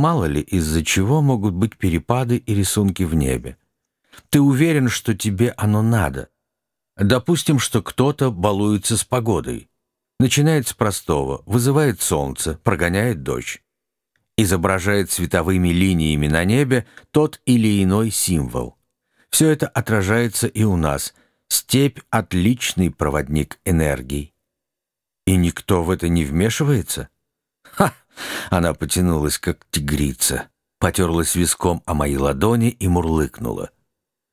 Мало ли, из-за чего могут быть перепады и рисунки в небе. Ты уверен, что тебе оно надо. Допустим, что кто-то балуется с погодой. Начинает с простого, вызывает солнце, прогоняет дождь. Изображает световыми линиями на небе тот или иной символ. Все это отражается и у нас. Степь — отличный проводник энергии. И никто в это не вмешивается? Ха! Она потянулась, как тигрица, потерлась виском о мои ладони и мурлыкнула.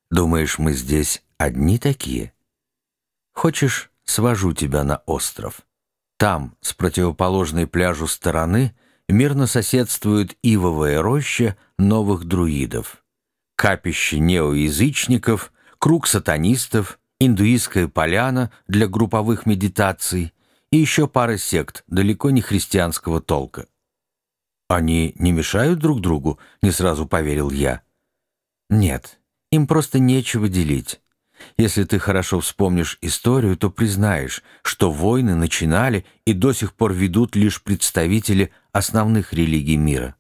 «Думаешь, мы здесь одни такие? Хочешь, свожу тебя на остров?» Там, с противоположной пляжу стороны, мирно соседствует ивовая роща новых друидов, капище неоязычников, круг сатанистов, индуистская поляна для групповых медитаций и еще пара сект далеко не христианского толка. «Они не мешают друг другу?» — не сразу поверил я. «Нет, им просто нечего делить. Если ты хорошо вспомнишь историю, то признаешь, что войны начинали и до сих пор ведут лишь представители основных религий мира.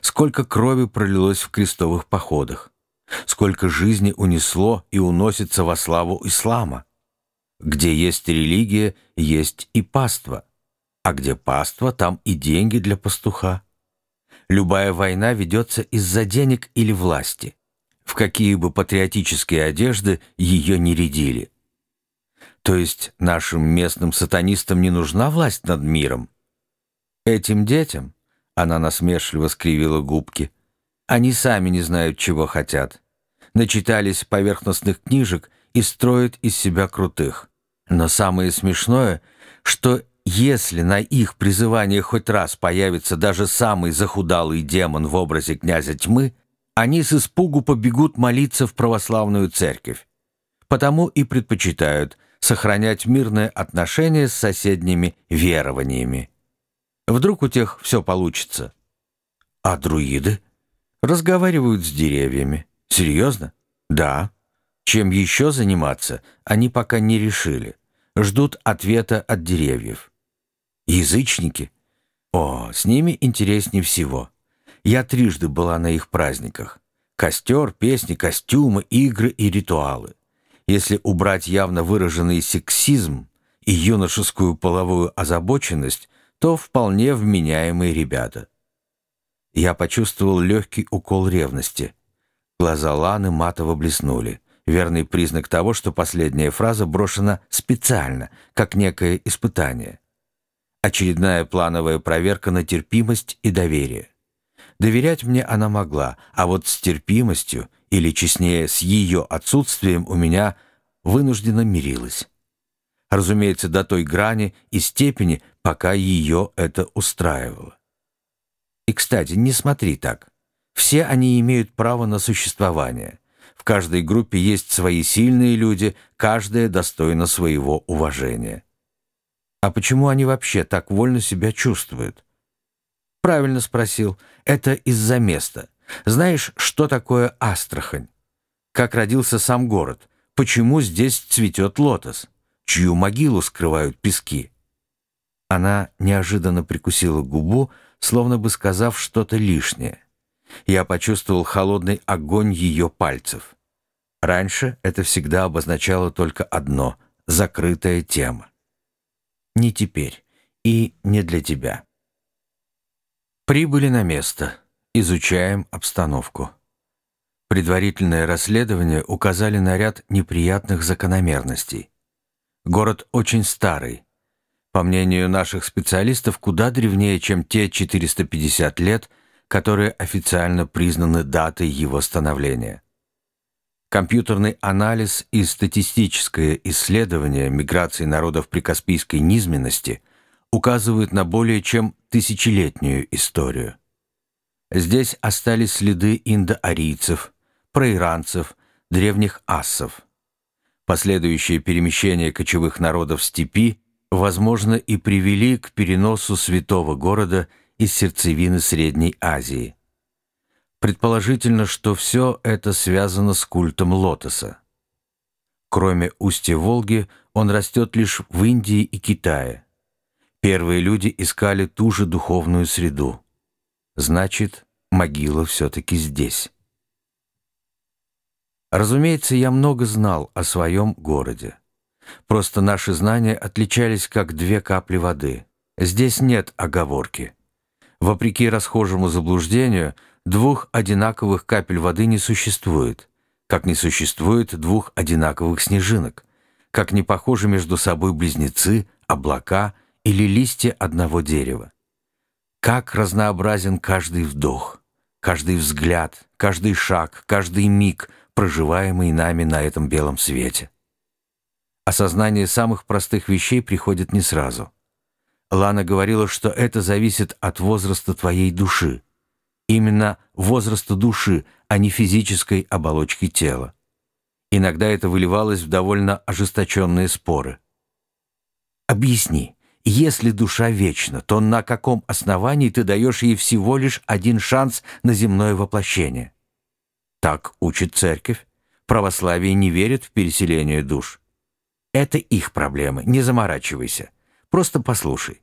Сколько крови пролилось в крестовых походах, сколько жизни унесло и уносится во славу ислама. Где есть религия, есть и паства, а где паства, там и деньги для пастуха. Любая война ведется из-за денег или власти в какие бы патриотические одежды ее не рядили. То есть нашим местным сатанистам не нужна власть над миром? Этим детям, она насмешливо скривила губки, они сами не знают, чего хотят. Начитались поверхностных книжек и строят из себя крутых. Но самое смешное, что если на их призывание хоть раз появится даже самый захудалый демон в образе князя тьмы, они с испугу побегут молиться в православную церковь. Потому и предпочитают сохранять мирное отношение с соседними верованиями. Вдруг у тех все получится. А друиды? Разговаривают с деревьями. Серьезно? Да. Чем еще заниматься, они пока не решили. Ждут ответа от деревьев. Язычники? О, с ними интереснее всего. Я трижды была на их праздниках. Костер, песни, костюмы, игры и ритуалы. Если убрать явно выраженный сексизм и юношескую половую озабоченность, то вполне вменяемые ребята. Я почувствовал легкий укол ревности. Глаза Ланы матово блеснули. Верный признак того, что последняя фраза брошена специально, как некое испытание. Очередная плановая проверка на терпимость и доверие. Доверять мне она могла, а вот с терпимостью, или, честнее, с ее отсутствием у меня вынужденно мирилась. Разумеется, до той грани и степени, пока ее это устраивало. И, кстати, не смотри так. Все они имеют право на существование. В каждой группе есть свои сильные люди, каждая достойна своего уважения. А почему они вообще так вольно себя чувствуют? Правильно спросил. Это из-за места. Знаешь, что такое Астрахань? Как родился сам город? Почему здесь цветет лотос? Чью могилу скрывают пески? Она неожиданно прикусила губу, словно бы сказав что-то лишнее. Я почувствовал холодный огонь ее пальцев. Раньше это всегда обозначало только одно — закрытая тема. Не теперь и не для тебя. Прибыли на место. Изучаем обстановку. Предварительное расследование указали на ряд неприятных закономерностей. Город очень старый. По мнению наших специалистов, куда древнее, чем те 450 лет, которые официально признаны датой его становления. Компьютерный анализ и статистическое исследование миграции народов прикаспийской низменности – указывают на более чем тысячелетнюю историю. Здесь остались следы индоарийцев, проиранцев, древних ассов. Последующие перемещения кочевых народов степи, возможно, и привели к переносу святого города из сердцевины Средней Азии. Предположительно, что все это связано с культом лотоса. Кроме устья Волги, он растет лишь в Индии и Китае. Первые люди искали ту же духовную среду. Значит, могила все-таки здесь. Разумеется, я много знал о своем городе. Просто наши знания отличались как две капли воды. Здесь нет оговорки. Вопреки расхожему заблуждению, двух одинаковых капель воды не существует, как не существует двух одинаковых снежинок, как не похожи между собой близнецы, облака или листья одного дерева. Как разнообразен каждый вдох, каждый взгляд, каждый шаг, каждый миг, проживаемый нами на этом белом свете. Осознание самых простых вещей приходит не сразу. Лана говорила, что это зависит от возраста твоей души. Именно возраста души, а не физической оболочки тела. Иногда это выливалось в довольно ожесточенные споры. Объясни, если душа вечна, то на каком основании ты даешь ей всего лишь один шанс на земное воплощение? Так учит церковь. Православие не верит в переселение душ. Это их проблемы, не заморачивайся. Просто послушай.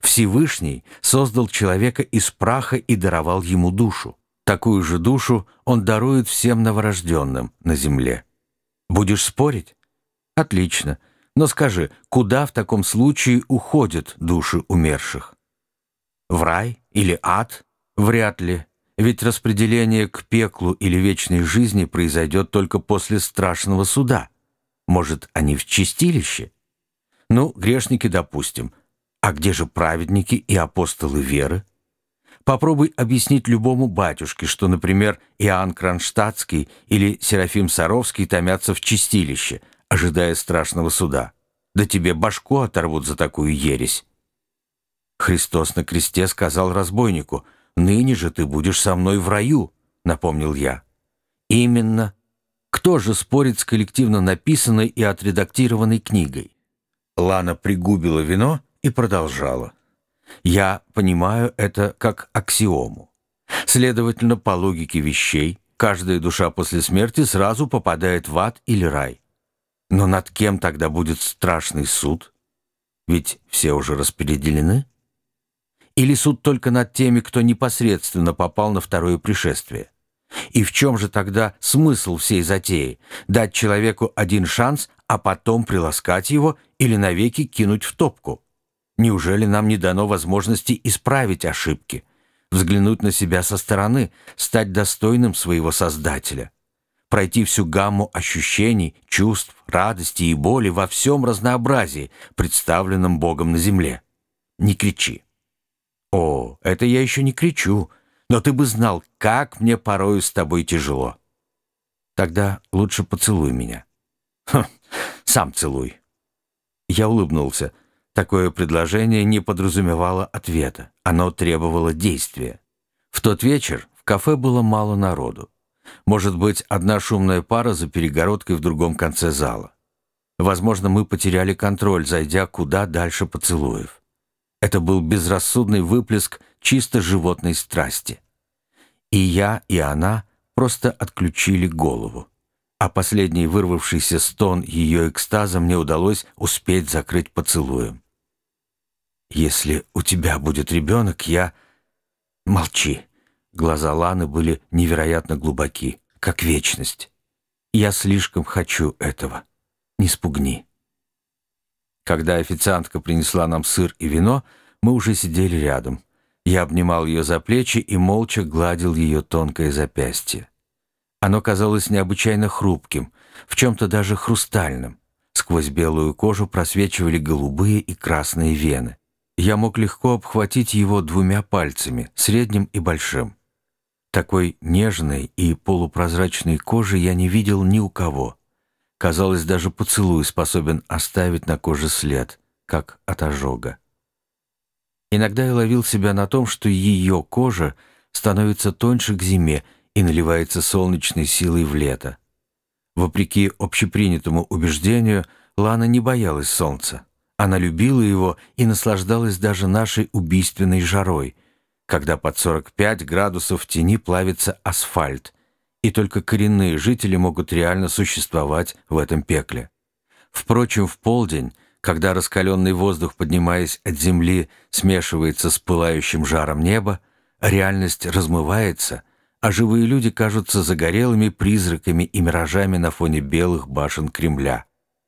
Всевышний создал человека из праха и даровал ему душу. Такую же душу он дарует всем новорожденным на земле. Будешь спорить? Отлично. Но скажи, куда в таком случае уходят души умерших? В рай или ад? Вряд ли. Ведь распределение к пеклу или вечной жизни произойдет только после страшного суда. Может, они в чистилище? Ну, грешники, допустим. А где же праведники и апостолы веры? Попробуй объяснить любому батюшке, что, например, Иоанн Кронштадтский или Серафим Саровский томятся в чистилище, ожидая страшного суда. Да тебе башку оторвут за такую ересь. Христос на кресте сказал разбойнику, «Ныне же ты будешь со мной в раю», — напомнил я. Именно. Кто же спорит с коллективно написанной и отредактированной книгой? Лана пригубила вино и продолжала. «Я понимаю это как аксиому. Следовательно, по логике вещей, каждая душа после смерти сразу попадает в ад или рай. Но над кем тогда будет страшный суд? Ведь все уже распределены. Или суд только над теми, кто непосредственно попал на второе пришествие? И в чем же тогда смысл всей затеи? Дать человеку один шанс, а потом приласкать его или навеки кинуть в топку? Неужели нам не дано возможности исправить ошибки, взглянуть на себя со стороны, стать достойным своего Создателя? пройти всю гамму ощущений, чувств, радости и боли во всем разнообразии, представленном Богом на земле. Не кричи. О, это я еще не кричу, но ты бы знал, как мне порою с тобой тяжело. Тогда лучше поцелуй меня. Хм, сам целуй. Я улыбнулся. Такое предложение не подразумевало ответа. Оно требовало действия. В тот вечер в кафе было мало народу. Может быть, одна шумная пара за перегородкой в другом конце зала. Возможно, мы потеряли контроль, зайдя куда дальше поцелуев. Это был безрассудный выплеск чисто животной страсти. И я, и она просто отключили голову. А последний вырвавшийся стон ее экстаза мне удалось успеть закрыть поцелуем. «Если у тебя будет ребенок, я...» «Молчи», Глаза Ланы были невероятно глубоки, как вечность. «Я слишком хочу этого. Не спугни». Когда официантка принесла нам сыр и вино, мы уже сидели рядом. Я обнимал ее за плечи и молча гладил ее тонкое запястье. Оно казалось необычайно хрупким, в чем-то даже хрустальным. Сквозь белую кожу просвечивали голубые и красные вены. Я мог легко обхватить его двумя пальцами, средним и большим. Такой нежной и полупрозрачной кожи я не видел ни у кого. Казалось, даже поцелуй способен оставить на коже след, как от ожога. Иногда я ловил себя на том, что ее кожа становится тоньше к зиме и наливается солнечной силой в лето. Вопреки общепринятому убеждению, Лана не боялась солнца. Она любила его и наслаждалась даже нашей убийственной жарой — когда под 45 градусов в тени плавится асфальт, и только коренные жители могут реально существовать в этом пекле. Впрочем, в полдень, когда раскаленный воздух, поднимаясь от земли, смешивается с пылающим жаром неба, реальность размывается, а живые люди кажутся загорелыми призраками и миражами на фоне белых башен Кремля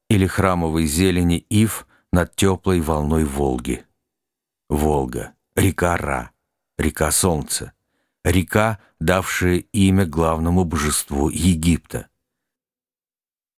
или храмовой зелени ив над теплой волной Волги. Волга, река Ра, река Солнца, река, давшая имя главному божеству Египта.